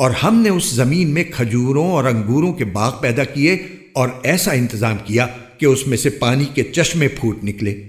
اور ہم نے اس زمین میں کھجوروں اور انگوروں کے باغ پیدا کیے اور ایسا انتظام کیا کہ اس میں سے پانی کے چشمے پھوٹ نکلے۔